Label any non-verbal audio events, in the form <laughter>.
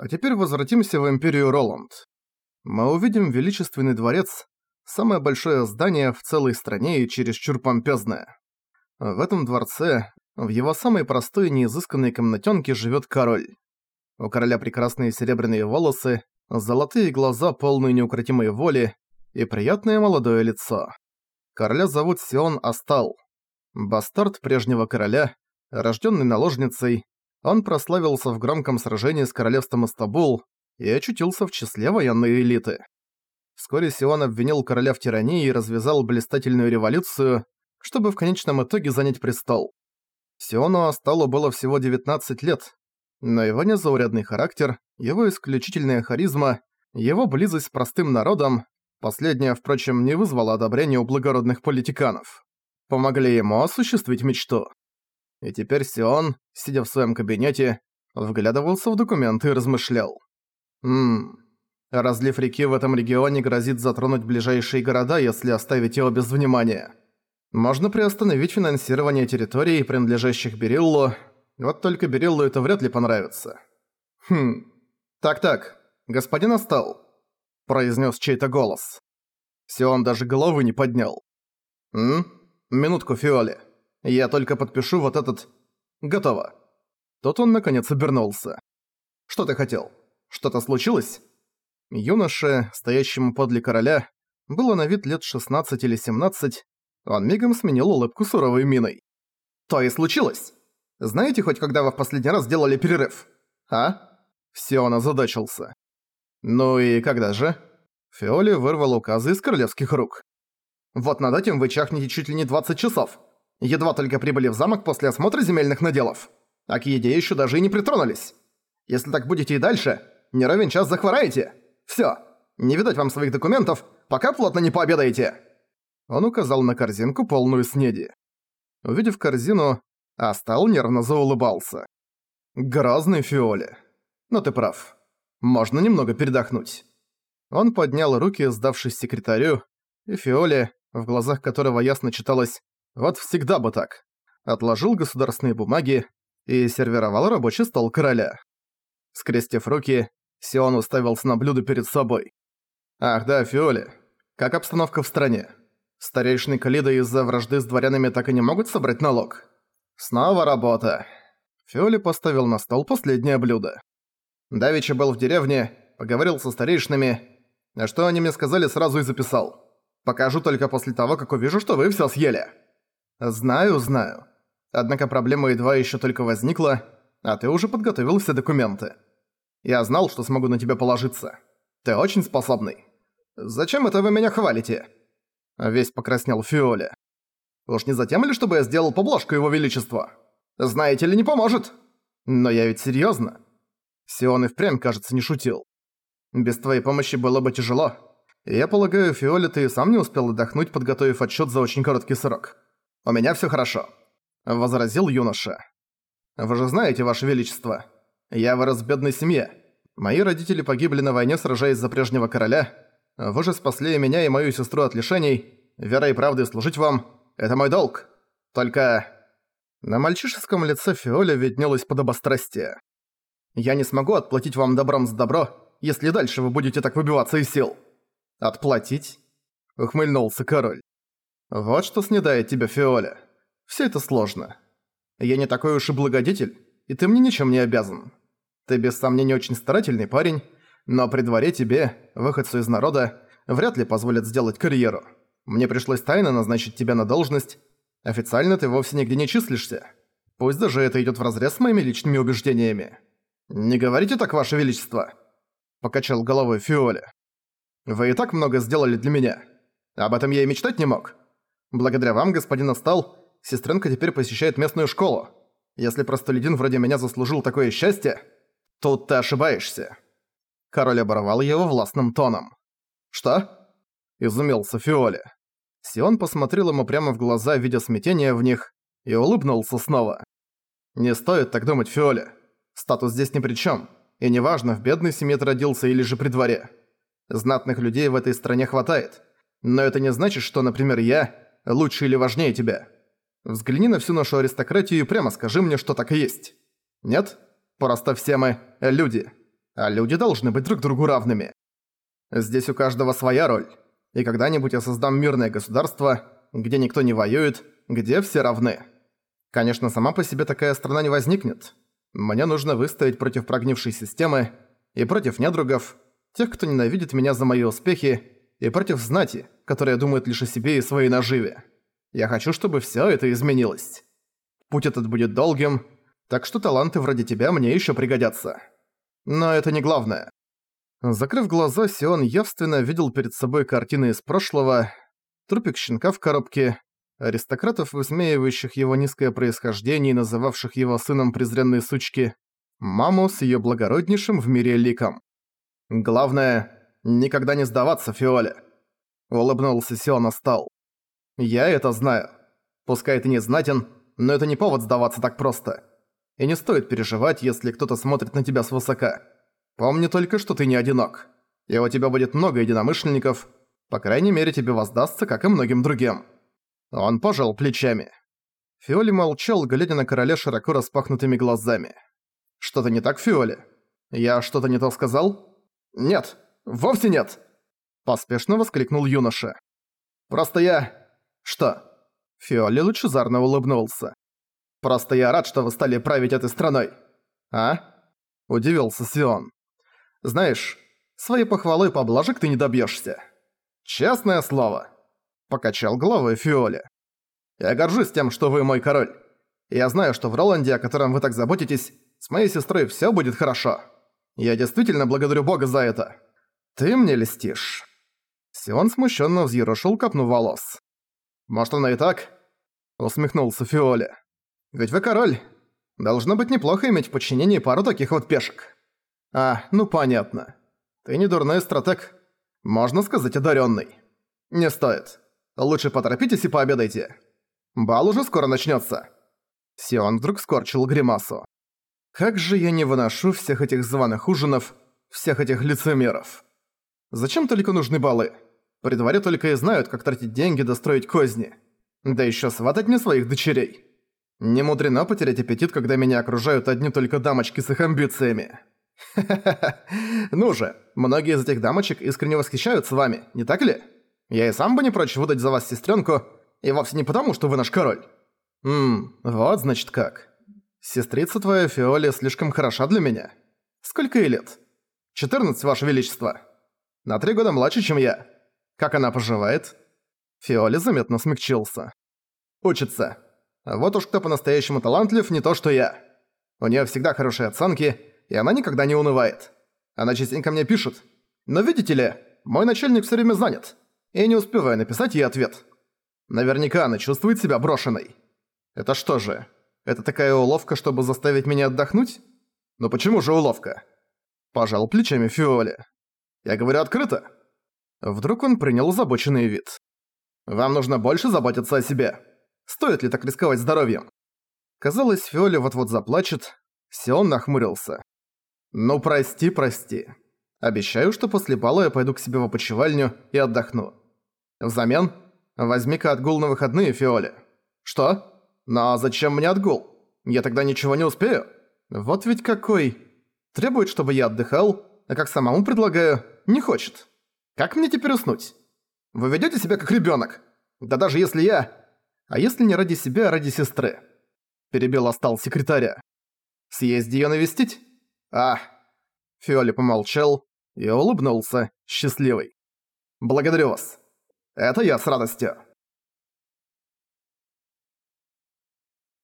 А теперь возвратимся в Империю Роланд. Мы увидим величественный дворец, самое большое здание в целой стране и чересчур помпезное. В этом дворце, в его самой простой и неизысканной комнатенке живет король. У короля прекрасные серебряные волосы, золотые глаза, полные неукротимой воли, и приятное молодое лицо. Короля зовут Сион Астал. Бастард прежнего короля, рожденный наложницей, он прославился в громком сражении с королевством Истабул и очутился в числе военной элиты. Вскоре Сион обвинил короля в тирании и развязал блистательную революцию, чтобы в конечном итоге занять престол. Сиону Асталу было всего 19 лет, но его незаурядный характер, его исключительная харизма, его близость с простым народом, последняя, впрочем, не вызвала одобрения у благородных политиканов, помогли ему осуществить мечту. И теперь Сион, сидя в своем кабинете, вглядывался в документы и размышлял. Ммм, разлив реки в этом регионе грозит затронуть ближайшие города, если оставить его без внимания. Можно приостановить финансирование территорий, принадлежащих Бериллу, вот только Бериллу это вряд ли понравится. Хм. Так-так, господин Остал, произнес чей-то голос. Сион даже головы не поднял. М? Минутку, Фиоли. Я только подпишу вот этот... Готово. Тут он наконец обернулся. Что ты хотел? Что-то случилось? Юноше, стоящему подле короля, было на вид лет 16 или 17, он мигом сменил улыбку суровой миной. «То и случилось! Знаете хоть, когда вы в последний раз делали перерыв? А?» Все он озадачился. «Ну и когда же?» Фиоли вырвал указы из королевских рук. «Вот над этим вы чахнете чуть ли не 20 часов. Едва только прибыли в замок после осмотра земельных наделов. А к еде еще даже и не притронулись. Если так будете и дальше, не ровен час захвораете. Всё, не видать вам своих документов, пока плотно не пообедаете». Он указал на корзинку, полную снеди. Увидев корзину, Астал нервно заулыбался. «Грозный Фиоли. Но ты прав. Можно немного передохнуть». Он поднял руки, сдавшись секретарю, и Фиоли, в глазах которого ясно читалось «Вот всегда бы так», отложил государственные бумаги и сервировал рабочий стол короля. Скрестив руки, Сион уставился на блюдо перед собой. «Ах да, Фиоли, как обстановка в стране?» Старейшины Калида из-за вражды с дворянами так и не могут собрать налог. Снова работа. Фиоли поставил на стол последнее блюдо. Давича был в деревне, поговорил со старейшинами, а что они мне сказали, сразу и записал. Покажу только после того, как увижу, что вы всё съели. Знаю, знаю. Однако проблема едва ещё только возникла, а ты уже подготовил все документы. Я знал, что смогу на тебя положиться. Ты очень способный. Зачем это вы меня хвалите?» Весь покраснел Фиоле. «Уж не затем ли, чтобы я сделал поблажку его величества? Знаете ли, не поможет. Но я ведь серьёзно». Сион и впрямь, кажется, не шутил. «Без твоей помощи было бы тяжело. Я полагаю, Фиоле, ты сам не успел отдохнуть, подготовив отчёт за очень короткий срок. У меня всё хорошо», — возразил юноша. «Вы же знаете, ваше величество, я вырос в бедной семье. Мои родители погибли на войне, сражаясь за прежнего короля, вы же спасли меня и мою сестру от лишений. Верой и правдой служить вам – это мой долг. Только...» На мальчишеском лице Фиоля виднелось подобострастие. «Я не смогу отплатить вам добром за добро, если дальше вы будете так выбиваться из сил». «Отплатить?» – ухмыльнулся король. «Вот что снедает тебя, Фиоля. Все это сложно. Я не такой уж и благодетель, и ты мне ничем не обязан. Ты без сомнения очень старательный парень, но при дворе тебе, выходцу из народа, вряд ли позволят сделать карьеру. Мне пришлось тайно назначить тебя на должность. Официально ты вовсе нигде не числишься. Пусть даже это идёт вразрез с моими личными убеждениями. Не говорите так, ваше величество!» Покачал головой Фиоля. «Вы и так много сделали для меня. Об этом я и мечтать не мог. Благодаря вам, господин Астал, сестренка теперь посещает местную школу. Если простолюдин вроде меня заслужил такое счастье, тут ты ошибаешься». Король оборвал его властным тоном. «Что?» – изумился Фиоли. Сион посмотрел ему прямо в глаза, видя смятение в них, и улыбнулся снова. «Не стоит так думать, Фиоли. Статус здесь ни при чем. И неважно, в бедной семье ты родился или же при дворе. Знатных людей в этой стране хватает. Но это не значит, что, например, я лучше или важнее тебя. Взгляни на всю нашу аристократию и прямо скажи мне, что так и есть. Нет? Просто все мы – люди». а люди должны быть друг другу равными. Здесь у каждого своя роль, и когда-нибудь я создам мирное государство, где никто не воюет, где все равны. Конечно, сама по себе такая страна не возникнет. Мне нужно выстоять против прогнившей системы и против недругов, тех, кто ненавидит меня за мои успехи, и против знати, которая думает лишь о себе и своей наживе. Я хочу, чтобы всё это изменилось. Путь этот будет долгим, так что таланты вроде тебя мне ещё пригодятся. Но это не главное. Закрыв глаза, Сион явственно видел перед собой картины из прошлого, трупик щенка в коробке, аристократов, высмеивающих его низкое происхождение и называвших его сыном презренной сучки, маму с её благороднейшим в мире ликом. «Главное, никогда не сдаваться, Фиоле!» Улыбнулся Сион стал. «Я это знаю. Пускай ты не знатен, но это не повод сдаваться так просто. И не стоит переживать, если кто-то смотрит на тебя свысока. Помни только, что ты не одинок. И у тебя будет много единомышленников. По крайней мере, тебе воздастся, как и многим другим». Он пожал плечами. Фиоли молчал, глядя на короля широко распахнутыми глазами. «Что-то не так, Фиоли? Я что-то не то сказал?» «Нет, вовсе нет!» Поспешно воскликнул юноша. «Просто я...» «Что?» Фиоли лучезарно улыбнулся. «Просто я рад, что вы стали править этой страной». «А?» Удивился Сион. «Знаешь, своей похвалой поблажек ты не добьешься. «Честное слово!» Покачал головой Фиоли. «Я горжусь тем, что вы мой король. Я знаю, что в Роланде, о котором вы так заботитесь, с моей сестрой все будет хорошо. Я действительно благодарю Бога за это. Ты мне льстишь». Сион смущенно взъерошил копну волос. «Может, оно и так?» Усмехнулся Фиоли. «Ведь вы король. Должно быть неплохо иметь в подчинении пару таких вот пешек». «А, ну понятно. Ты не дурной стратег. Можно сказать, одаренный. Не стоит. Лучше поторопитесь и пообедайте. Бал уже скоро начнется. Сион вдруг скорчил гримасу. «Как же я не выношу всех этих званых ужинов, всех этих лицемеров. Зачем только нужны балы? При дворе только и знают, как тратить деньги достроить козни. Да еще сватать мне своих дочерей. Не мудрено потерять аппетит, когда меня окружают одни только дамочки с их амбициями. Ха-ха-ха. <laughs> Ну же, многие из этих дамочек искренне восхищаются вами, не так ли? Я и сам бы не прочь выдать за вас сестренку, и вовсе не потому, что вы наш король. Ммм, вот значит как. Сестрица твоя Фиоли слишком хороша для меня. Сколько ей лет? 14, ваше величество. На три года младше, чем я. Как она поживает?» Фиоли заметно смягчился. «Учится. Вот уж кто по-настоящему талантлив, не то что я. У неё всегда хорошие оценки, и она никогда не унывает. Она частенько мне пишет. Но видите ли, мой начальник всё время занят, и не успеваю написать ей ответ. Наверняка она чувствует себя брошенной. Это что же, это такая уловка, чтобы заставить меня отдохнуть? Но почему же уловка?» Пожал плечами Фиоли. «Я говорю открыто». Вдруг он принял озабоченный вид. «Вам нужно больше заботиться о себе. Стоит ли так рисковать здоровьем?» Казалось, Фиоли вот-вот заплачет. Сион нахмурился. «Ну прости, прости. Обещаю, что после бала я пойду к себе в опочивальню и отдохну. Взамен возьми-ка отгул на выходные, Фиоли». «Что? Но зачем мне отгул? Я тогда ничего не успею. Вот ведь какой. Требует, чтобы я отдыхал, а как самому предлагаю, не хочет». Как мне теперь уснуть? Вы ведёте себя как ребёнок. Да даже если я... А если не ради себя, а ради сестры? Перебил остал секретаря. Съезди её навестить? А... Фиоли помолчал и улыбнулся, счастливый. «Благодарю вас. Это я с радостью».